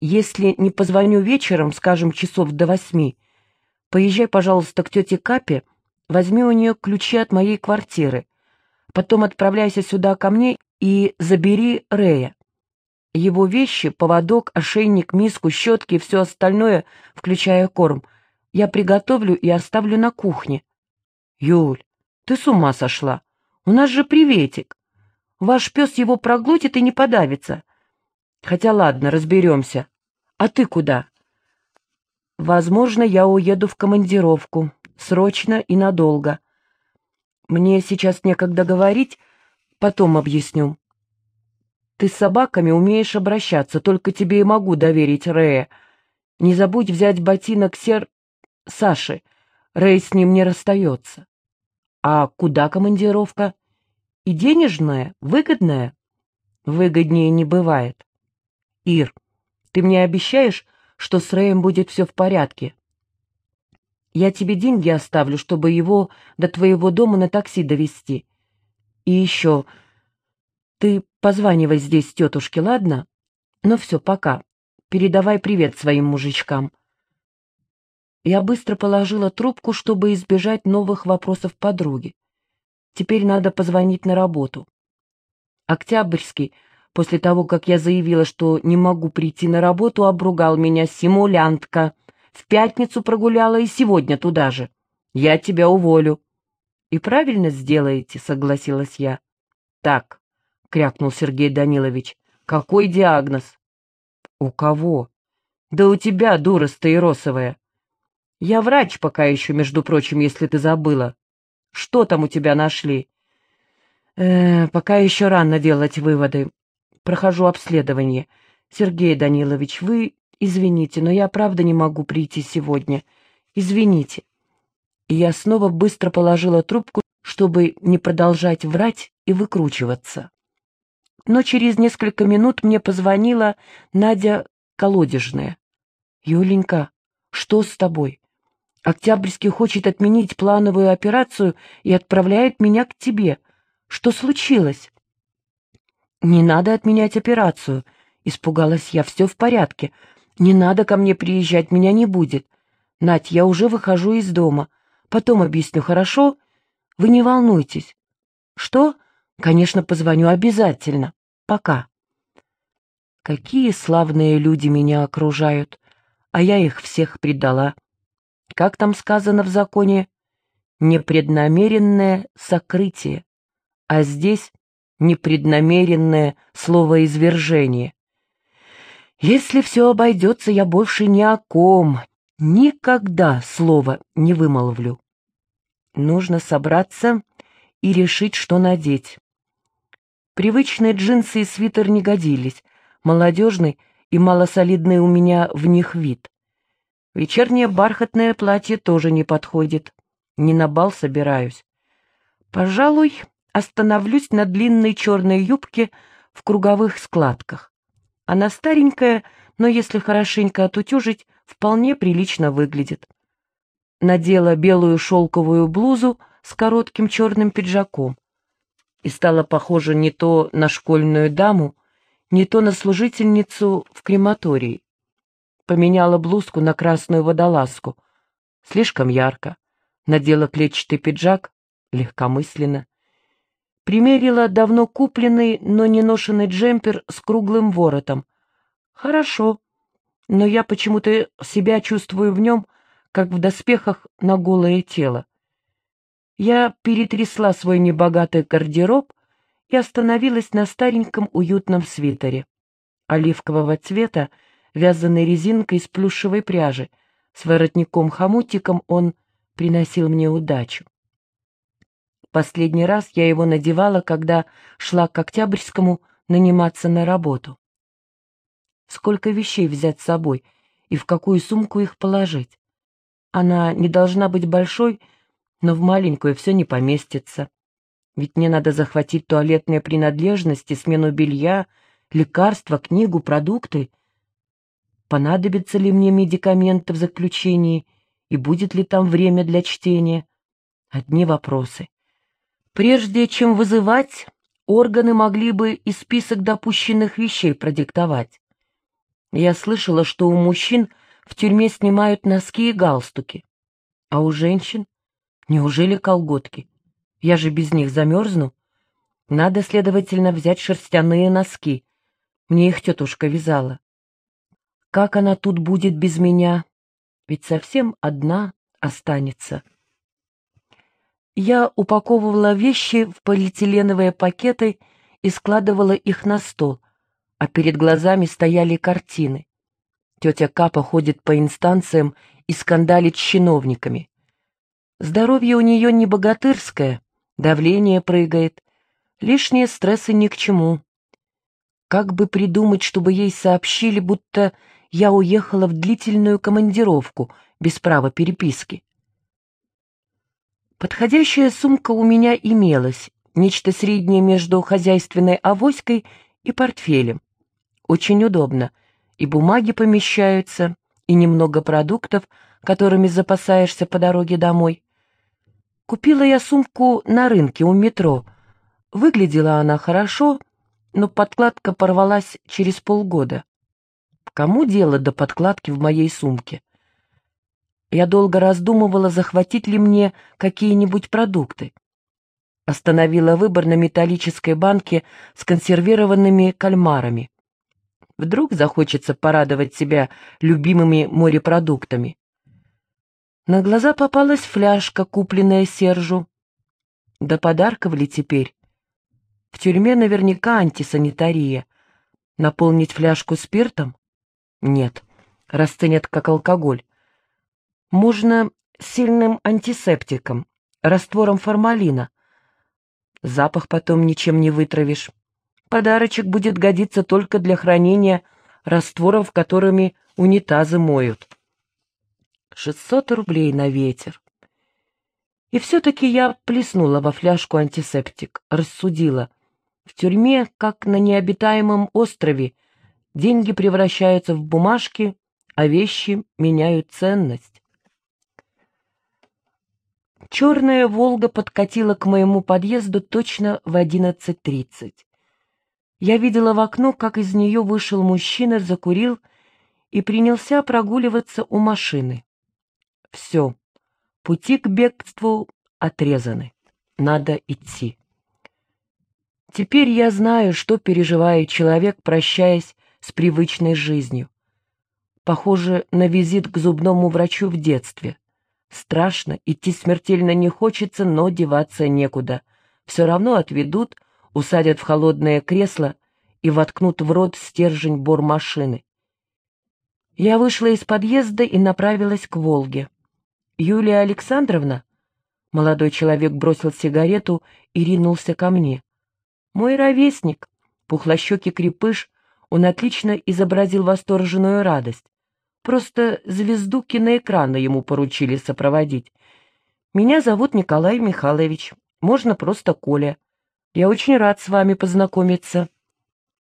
Если не позвоню вечером, скажем, часов до восьми, поезжай, пожалуйста, к тете Капе, возьми у нее ключи от моей квартиры. Потом отправляйся сюда ко мне и забери Рея. Его вещи, поводок, ошейник, миску, щетки и все остальное, включая корм, я приготовлю и оставлю на кухне. Юль, ты с ума сошла? У нас же приветик. Ваш пес его проглотит и не подавится. Хотя ладно, разберемся. А ты куда? Возможно, я уеду в командировку. Срочно и надолго. Мне сейчас некогда говорить, потом объясню. Ты с собаками умеешь обращаться, только тебе и могу доверить Рэя. Не забудь взять ботинок сер... Саши. Рэй с ним не расстается. А куда командировка? И денежная, выгодная? Выгоднее не бывает. Ир, ты мне обещаешь, что с Рэем будет все в порядке? Я тебе деньги оставлю, чтобы его до твоего дома на такси довести. И еще, ты Позванивай здесь тетушке, ладно? Ну все, пока. Передавай привет своим мужичкам. Я быстро положила трубку, чтобы избежать новых вопросов подруги. Теперь надо позвонить на работу. Октябрьский, после того, как я заявила, что не могу прийти на работу, обругал меня симулянтка. В пятницу прогуляла и сегодня туда же. Я тебя уволю. И правильно сделаете, согласилась я. Так, — крякнул Сергей Данилович. «Какой диагноз?» «У кого?» «Да у тебя, дура стаиросовая. Я врач пока еще, между прочим, если ты забыла. Что там у тебя нашли?» э, «Пока еще рано делать выводы. Прохожу обследование. Сергей Данилович, вы извините, но я правда не могу прийти сегодня. Извините». И я снова быстро положила трубку, чтобы не продолжать врать и выкручиваться но через несколько минут мне позвонила Надя Колодежная. «Юленька, что с тобой? Октябрьский хочет отменить плановую операцию и отправляет меня к тебе. Что случилось?» «Не надо отменять операцию», — испугалась я. «Все в порядке. Не надо ко мне приезжать, меня не будет. Надь, я уже выхожу из дома. Потом объясню, хорошо? Вы не волнуйтесь». «Что?» «Конечно, позвоню обязательно». Пока. Какие славные люди меня окружают, а я их всех предала. Как там сказано в законе? Непреднамеренное сокрытие, а здесь непреднамеренное словоизвержение. Если все обойдется, я больше ни о ком, никогда слова не вымолвлю. Нужно собраться и решить, что надеть. Привычные джинсы и свитер не годились, молодежный и малосолидный у меня в них вид. Вечернее бархатное платье тоже не подходит. Не на бал собираюсь. Пожалуй, остановлюсь на длинной черной юбке в круговых складках. Она старенькая, но если хорошенько отутюжить, вполне прилично выглядит. Надела белую шелковую блузу с коротким черным пиджаком и стала похожа не то на школьную даму, не то на служительницу в крематории. Поменяла блузку на красную водолазку. Слишком ярко. Надела клетчатый пиджак, легкомысленно. Примерила давно купленный, но не ношенный джемпер с круглым воротом. Хорошо, но я почему-то себя чувствую в нем, как в доспехах на голое тело. Я перетрясла свой небогатый гардероб и остановилась на стареньком уютном свитере. Оливкового цвета, вязаной резинкой из плюшевой пряжи, с воротником-хомутиком он приносил мне удачу. Последний раз я его надевала, когда шла к Октябрьскому наниматься на работу. Сколько вещей взять с собой и в какую сумку их положить? Она не должна быть большой, но в маленькую все не поместится. Ведь мне надо захватить туалетные принадлежности, смену белья, лекарства, книгу, продукты. Понадобятся ли мне медикаменты в заключении и будет ли там время для чтения? Одни вопросы. Прежде чем вызывать, органы могли бы и список допущенных вещей продиктовать. Я слышала, что у мужчин в тюрьме снимают носки и галстуки. А у женщин? Неужели колготки? Я же без них замерзну. Надо, следовательно, взять шерстяные носки. Мне их тетушка вязала. Как она тут будет без меня? Ведь совсем одна останется. Я упаковывала вещи в полиэтиленовые пакеты и складывала их на стол, а перед глазами стояли картины. Тетя Капа ходит по инстанциям и скандалит с чиновниками. Здоровье у нее не богатырское, давление прыгает, лишние стрессы ни к чему. Как бы придумать, чтобы ей сообщили, будто я уехала в длительную командировку без права переписки? Подходящая сумка у меня имелась, нечто среднее между хозяйственной авоськой и портфелем. Очень удобно, и бумаги помещаются, и немного продуктов, которыми запасаешься по дороге домой. Купила я сумку на рынке у метро. Выглядела она хорошо, но подкладка порвалась через полгода. Кому дело до подкладки в моей сумке? Я долго раздумывала, захватить ли мне какие-нибудь продукты. Остановила выбор на металлической банке с консервированными кальмарами. Вдруг захочется порадовать себя любимыми морепродуктами. На глаза попалась фляжка, купленная Сержу. Да подарков ли теперь? В тюрьме наверняка антисанитария. Наполнить фляжку спиртом? Нет, расценят как алкоголь. Можно сильным антисептиком, раствором формалина. Запах потом ничем не вытравишь. Подарочек будет годиться только для хранения растворов, которыми унитазы моют. Шестьсот рублей на ветер. И все-таки я плеснула во фляжку антисептик, рассудила. В тюрьме, как на необитаемом острове, деньги превращаются в бумажки, а вещи меняют ценность. Черная «Волга» подкатила к моему подъезду точно в одиннадцать тридцать. Я видела в окно, как из нее вышел мужчина, закурил и принялся прогуливаться у машины. Все, пути к бегству отрезаны. Надо идти. Теперь я знаю, что переживает человек, прощаясь с привычной жизнью. Похоже на визит к зубному врачу в детстве. Страшно, идти смертельно не хочется, но деваться некуда. Все равно отведут, усадят в холодное кресло и воткнут в рот стержень бормашины. Я вышла из подъезда и направилась к Волге. «Юлия Александровна?» Молодой человек бросил сигарету и ринулся ко мне. «Мой ровесник, пухлощекий крепыш, он отлично изобразил восторженную радость. Просто звезду киноэкрана ему поручили сопроводить. Меня зовут Николай Михайлович, можно просто Коля. Я очень рад с вами познакомиться».